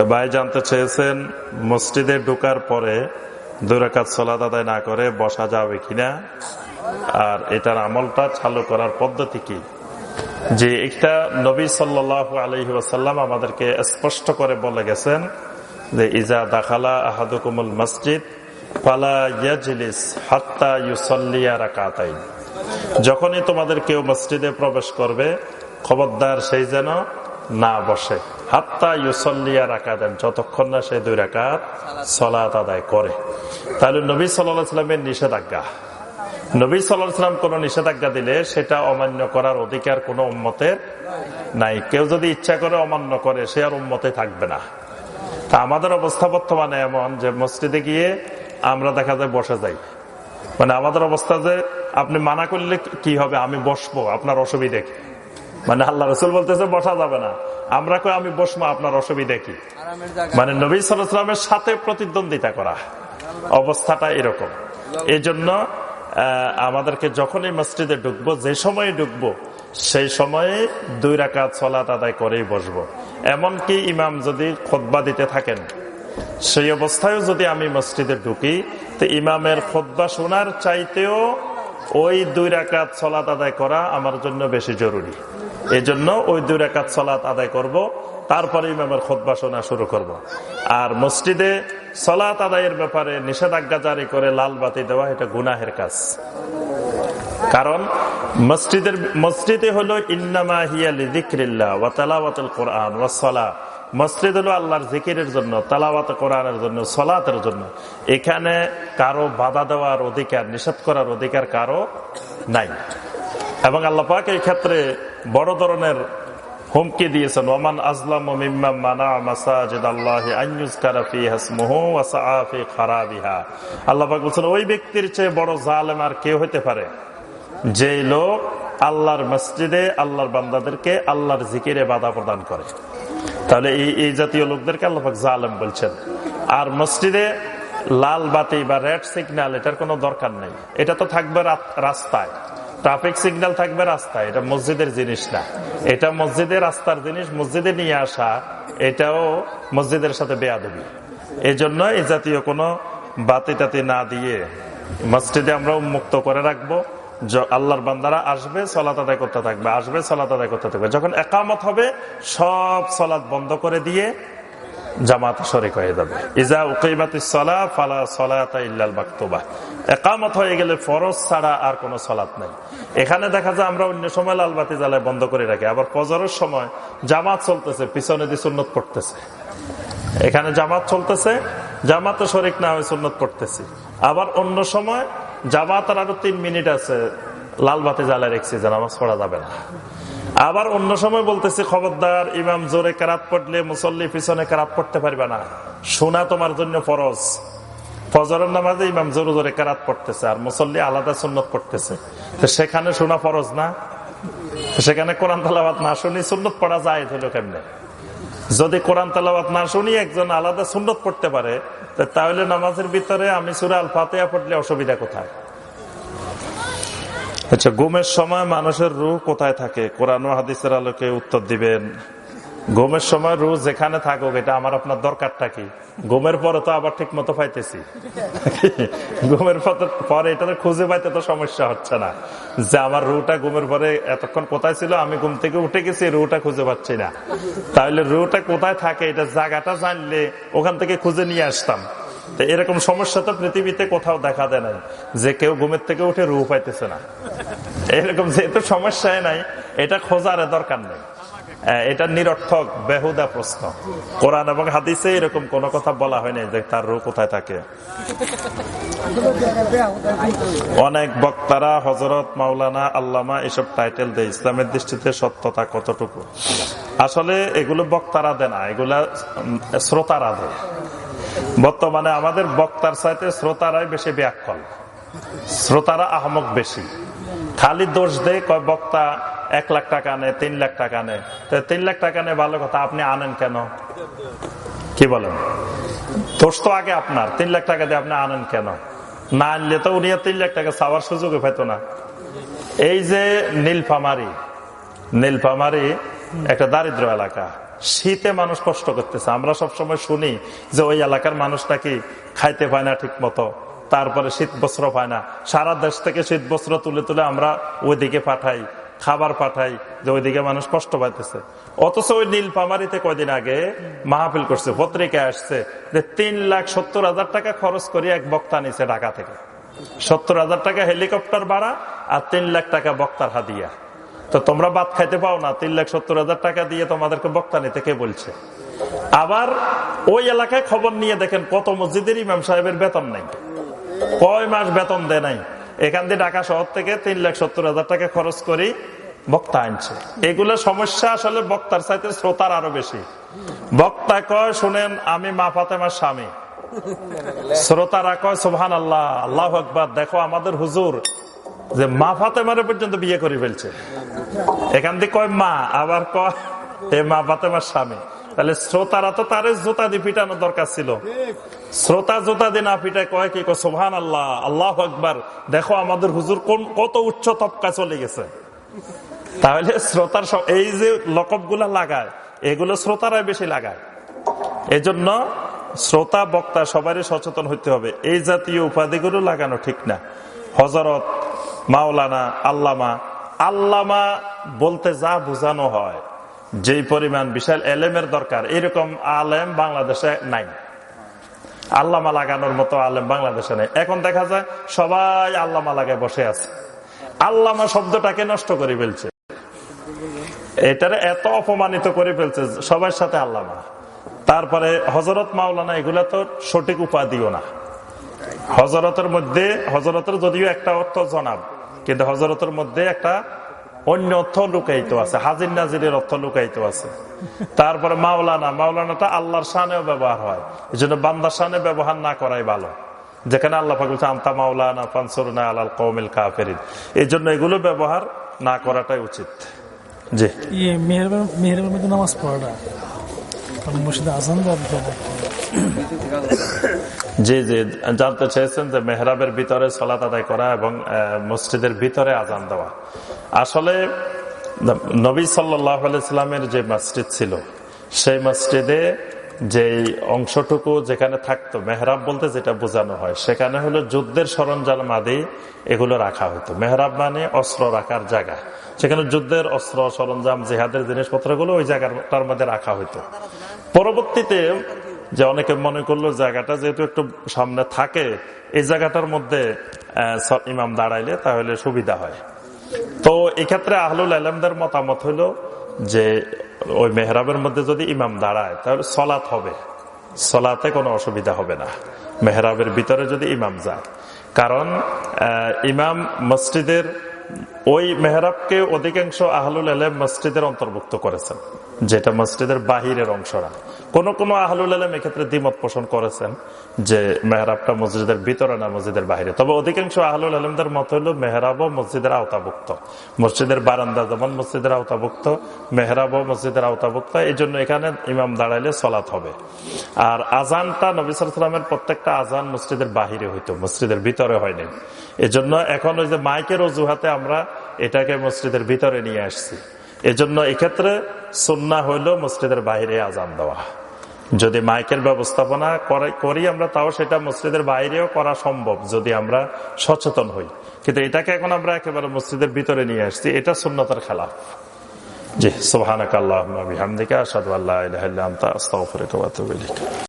তো ভাই জানতে চেয়েছেন, মসজিদে ঢুকার পরে দুই রাকাত সলাদ আদায় না করে বসা যাবে কিনা? আর এটার আমলটা চালু করার পদ্ধতি কি? যে একটা নবী সাল্লাহ আলহি আমাদেরকে স্পষ্ট করে বলে গেছেন যে, ইজা দাখালা আহাদুকুমুল মসজিদ যখনই তোমাদের কেউ মসজিদে প্রবেশ করবে, খবরদার সেই যেন না বসে। হাত্তা ইউসল্লিয়া রাখা দেন যতক্ষণ না সে দুই রাকাত সলাত আদায় করে। তাহলে নবী সাল্লাহ সাল্লামের নিষেধাজ্ঞা। নবী সাল্লাম কোন নিষেধাজ্ঞা দিলে সেটা অমান্য করার অধিকার কোন উম্মতের নাই। কেউ যদি ইচ্ছা করে অমান্য করে, সে আর উম্মতে থাকবে না। তা আমাদের অবস্থা বর্তমানে এমন যে মসজিদে গিয়ে আমরা দেখা যায় বসে যাই। মানে আমাদের অবস্থা যে আপনি মানা করলে কি হবে? আমি বসবো, আপনার অসুবিধে কি? মানে আল্লাহ রসুল বলতেছে বসা যাবে না। আমরা কই আমি বসবো আপনার অসুবিধা কি? মানে নবী সালামের সাথে প্রতিদ্বন্দ্বিতা করা। অবস্থাটা এরকম। এই জন্য আমাদেরকে যখনই মসজিদে ঢুকবো যে সময়ে ঢুকবো সেই সময়ে দুই রাকাত সলাত আদায় করেই বসবো। এমনকি ইমাম যদি খোদবা দিতে থাকেন সেই অবস্থায়ও যদি আমি মসজিদে ঢুকি তো ইমামের খোদবা শোনার চাইতেও ওই দুই রাকাত সলাত আদায় করা আমার জন্য বেশি জরুরি। এই জন্য ওই দুই রাকাত সলাত আদায় করব, তারপরে ইমামের খোদবা শোনা শুরু করব। আর মসজিদে সলাত আদায়ের ব্যাপারে নিষেধাজ্ঞা জারি করে লাল বাতি দেওয়া, এটা গুনাহের কাজ। কারণ মসজিদের, মসজিদে হলো ইন্নামা হিয়ালিদিক্রিল্লা ওয়া তালাওয়াতুল কোরআন ওয়া সলা মসজিদ হলো আল্লাহর জিকিরের জন্য, তালাওয়াত কোরআনের জন্য, সলাতের জন্য। এখানে কারও বাধা দেওয়ার অধিকার, নিষেধ করার অধিকার কারও নাই। এবং আল্লাপাক এই ক্ষেত্রে বড় ধরনের হুমকি দিয়েছেন। ওমান আজলাম মানা বলছেন, ওই ব্যক্তির চেয়ে বড় জালেম আর কেউ হইতে পারে। যে লোক আল্লাহর মসজিদে, আল্লাহর বান্দাদেরকে আল্লাহর জিকিরে বাধা প্রদান করে। তাহলে এই এই জাতীয় লোকদেরকে আল্লাহাক জালেম বলছেন। আর মসজিদে লাল বাতি বা রেড সিগন্যাল এটার কোনো দরকার নেই। এটা তো থাকবে রাস্তায়। ট্রাফিক সিগন্যাল থাকবে রাস্তায়, এটা মসজিদের জিনিস না। এটা মসজিদের রাস্তার জিনিস, মসজিদে নিয়ে আসা, এটাও মসজিদের সাথে বেয়া দেবী এই জন্য এই জাতীয় কোনো বাতি টাতি না দিয়ে মসজিদে আমরা উন্মুক্ত করে রাখব। আল্লাহর বান্দারা আসবে, সলাত আদায় করতে থাকবে, আসবে, সলাত আদায় করতে থাকবে। যখন একামত হবে, সব সলাদ বন্ধ করে দিয়ে জামাত শরিক হয়ে যাবে। ইজা সলাতা ইল্লাল বাক্তবা একামত হয়ে গেলে ফরজ ছাড়া আর কোনো সলাত নাই। এখানে দেখা যায় আমরা অন্য সময় লালবাতি জ্বালায় বন্ধ করে রাখি। আবার ফজরের সময় জামাত চলতেছে, পিছনে দিয়ে সুন্নত পড়তেছে। এখানে জামাত চলতেছে, জামাতে শরিক না হয়ে সুন্নত পড়তেছি। আবার অন্য সময় জামাতের আরও তিন মিনিট আছে, লালবাতি জ্বালায় রেখেছি যে নামাজ পড়া যাবে না। আবার অন্য সময় বলতেছি, খবরদার, ইমাম জোরে কারাত পড়লে মুসল্লি পিছনে কারাত পড়তে পারবে না। শোনা তোমার জন্য ফরজ। ফজরের নামাজে ইমাম জোরে জোরে কারাত পড়তেছে আর মুসল্লি আলাদা সুন্নত পড়তেছে। তো সেখানে শোনা ফরজ না? সেখানে কোরআন তালাবাদ না শুনি সুন্নত পড়া যায় হলো কেমনে? যদি কোরআন তালাবাদ না শুনি একজন আলাদা সুন্নত পড়তে পারে তাহলে নামাজের ভিতরে আমি সুরা আল ফাতেহা পড়লে অসুবিধা কোথায়? আচ্ছা ঘুমের সময় মানুষের রু কোথায় থাকে? কোরআন হাদিসের আলোকে উত্তর দিবেন। ঘুমের সময় রু যেখানে থাকুক, এটা আমার আপনার দরকারটা কি? ঘুমের পরে তো আবার ঠিক মতো পাইতেছি। ঘুমের পরে এটা খুঁজে পাইতে তো সমস্যা হচ্ছে না। যে আমার রুটা ঘুমের পরে এতক্ষণ কোথায় ছিল, আমি ঘুম থেকে উঠে গেছি রুটা খুঁজে পাচ্ছি না। তাহলে রুটা কোথায় থাকে, এটা জায়গাটা জানলে ওখান থেকে খুঁজে নিয়ে আসতাম। এরকম সমস্যা তো পৃথিবীতে কোথাও দেখা দেয় নাই। যে কেউ ঘুমের থেকে উঠে রু পাইতেছে না। এরকম যেহেতু সমস্যায় নাই, এটা খোঁজার দরকার নেই। এটা নিরর্থক, বেহুদা প্রশ্ন। কোরআন এবং হাদিসে এরকম কোন কথা বলা হয়নি যে তার রু কোথায় থাকে। অনেক বক্তারা হজরত মাওলানা আল্লামা এসব টাইটেল দেয় ইসলামের দৃষ্টিতে সত্যতা কতটুকু? আসলে এগুলো বক্তারা দেয় না, এগুলা শ্রোতারা দেয়। বর্তমানে আমাদের বক্তার সাথে শ্রোতারাই বেশি ব্যাকল। শ্রোতারা আহমক বেশি। খালি দোষ দেয় কয়, বক্তা এক লাখ টাকা নেয়, তিন লাখ টাকা নেয়। তিন লাখ টাকা নেয় ভালো কথা, আপনি আনেন কেন? কি বলেন? দোষ তো আগে আপনার, তিন লাখ টাকা দিয়ে আপনি আনেন কেন? না আনলে তো উনি তিন লাখ টাকা চাওয়ার সুযোগ পেত না। এই যে নীলফামারি নীলফামারি একটা দারিদ্র এলাকা। শীতে মানুষ কষ্ট করতেছে। আমরা সবসময় শুনি যে ওই এলাকার মানুষ নাকি খাইতে পায় না ঠিক মতো তারপরে শীত বস্ত্র পায় না। সারা দেশ থেকে শীত বস্ত্র তুলে তুলে আমরা ওইদিকে পাঠাই, খাবার পাঠাই, যে ওইদিকে মানুষ কষ্ট পাইতেছে। অথচ ওই নীলপামারিতে কয়দিন আগে মাহফিল করছে, পত্রিকায় আসছে যে তিন লাখ সত্তর হাজার টাকা খরচ করে এক বক্তা নিছে ঢাকা থেকে। সত্তর হাজার টাকা হেলিকপ্টার ভাড়া আর তিন লাখ টাকা বক্তার হাদিয়া। তো তোমরা ভাত খাইতে পাও না, তিন লাখ সত্তর হাজার টাকা দিয়ে তোমাদেরকে বক্তা নিতে কে বলছে? আবার ওই এলাকায় খবর নিয়ে দেখেন, কত মসজিদের ইমাম সাহেবের বেতন নাই। কয় মাস বেতন দেয় নাই। এখান দিয়ে ঢাকা শহর থেকে তিন লাখ সত্তর হাজার টাকা খরচ করি বক্তা আনছে। এগুলো সমস্যা আসলে বক্তার চাইতে শ্রোতার আরও বেশি। বক্তা কয়, শুনেন, আমি মা ফাতেমার স্বামী। শ্রোতারা কয় সোহান আল্লাহ আল্লাহ আকবর, দেখো আমাদের হুজুর যে মা ফাতেমারে পর্যন্ত বিয়ে করে ফেলছে। এখান থেকে কয়, মা। আবার কয়, এ মা ফাতেমার স্বামী। তাহলে শ্রোতারা তো তার জুতা দিয়ে পিটানো দরকার ছিল। শ্রোতা জুতা দিয়ে না পিটায় কয় কি সোহান আল্লাহ আল্লাহ আকবর। দেখো আমাদের হুজুর কোন, কত উচ্চ তপকা চলে গেছে। তাহলে শ্রোতার এই যে লকব লাগায়, এগুলো শ্রোতারাই বেশি লাগায়। এজন্য শ্রোতা, বক্তা সবারই সচেতন হইতে হবে। এই জাতীয় উপাধিগুলো লাগানো ঠিক না। হজরত মাওলানা, আল্লামা। আল্লামা বলতে যা বোঝানো হয়, যেই পরিমাণ বিশাল এলেমের দরকার, এরকম আলেম বাংলাদেশে নাই। আল্লামা লাগানোর মতো আলেম বাংলাদেশে নেই। এখন দেখা যায়, সবাই আল্লামা লাগায় বসে আছে। আল্লামা শব্দটাকে নষ্ট করে ফেলছে। এটারে এত অপমানিত করে ফেলছে, সবার সাথে আল্লামা। তারপরে হজরত মাওলানা এগুলা তো সঠিক উপাধিও না। হজরতের মধ্যে হজরতের যদিও একটা অর্থ জনাব কিন্তু হজরতের মধ্যে একটা অন্য অর্থ লুকাইতে আছে, হাজির নাজিরের অর্থ লুকাইতে আছে। তারপরে মাওলানা, মাওলানাটা আল্লাহর সানেও ব্যবহার হয় এই জন্য বান্দার সানে ব্যবহার না করাই ভালো। যেখানে আল্লাহ বলছে আমতা এই জন্য এগুলো ব্যবহার না করাটাই উচিত। জি। ইয়ে মেহেরবের মধ্যে নামাজ পড়াটা জি জি, জানতে চেয়েছেন যে মেহরাবের ভিতরে সলাত আদায় করা এবং মসজিদের ভিতরে আজান দেওয়া। আসলে, নবী সাল্লামের যে মসজিদ ছিল, সেই মসজিদে যে অংশটুকু যেখানে থাকতো, মেহরাব বলতে যেটা বোঝানো হয়, সেখানে হলো যুদ্ধের সরঞ্জাম আদি এগুলো রাখা হতো। মেহরাব মানে অস্ত্র রাখার জায়গা। সেখানে যুদ্ধের অস্ত্র, সরঞ্জাম, জেহাদের জিনিসপত্রগুলো ওই জায়গাটার মধ্যে রাখা হতো পরবর্তীতে যে অনেকে মনে করল জায়গাটা যেহেতু একটু সামনে থাকে, এই জায়গাটার মধ্যে ইমাম দাঁড়াইলে তাহলে সুবিধা হয়। তো এক্ষেত্রে আহলুল আলমদের মতামত হলো যে, ওই মেহরাবের মধ্যে যদি ইমাম দাঁড়ায়, তাহলে সলাৎ হবে। সলাতে কোনো অসুবিধা হবে না। মেহরাবের ভিতরে যদি ইমাম যায়। কারণ ইমাম মসজিদের, ওই মেহরাবকে অধিকাংশ আহলুল আলম মসজিদের অন্তর্ভুক্ত করেছেন, যেটা মসজিদের বাহিরের অংশরা। কোন কোন আহলুল আলম এক্ষেত্রে দ্বিমত পোষণ করেছেন যে মেহরাবটা মসজিদের ভিতরে না মসজিদের বাহিরে। তবে অধিকাংশ আহলুল আলমদের মত হলো মেহরাবও মসজিদের আওতাভুক্ত। মসজিদের বারান্দা যেমন মসজিদের আওতাভুক্ত মেহরাবও মসজিদের আওতাভুক্ত এই জন্য এখানে ইমাম দাঁড়াইলে সলাৎ হবে। আর আজানটা নবী সালামের প্রত্যেকটা আজান মসজিদের বাহিরে হইতো, মসজিদের ভিতরে হয়নি। এজন্য এখন ওই যে মাইকের অজুহাতে আমরা এটাকে মসজিদের ভিতরে নিয়ে আসছি। এজন্য এক্ষেত্রে সন্না হইল মসজিদের বাইরে আজান দেওয়া। যদি মাইকের ব্যবস্থাপনা করি আমরা, তাও সেটা মসজিদের বাইরেও করা সম্ভব, যদি আমরা সচেতন হই। কিন্তু এটাকে এখন আমরা একেবারে মসজিদের ভিতরে নিয়ে আসছি, এটা সুন্নতার খেলা জি সোহানাক আল্লাহ হামদিকা আসাদু আল্লাহ ইলাইক।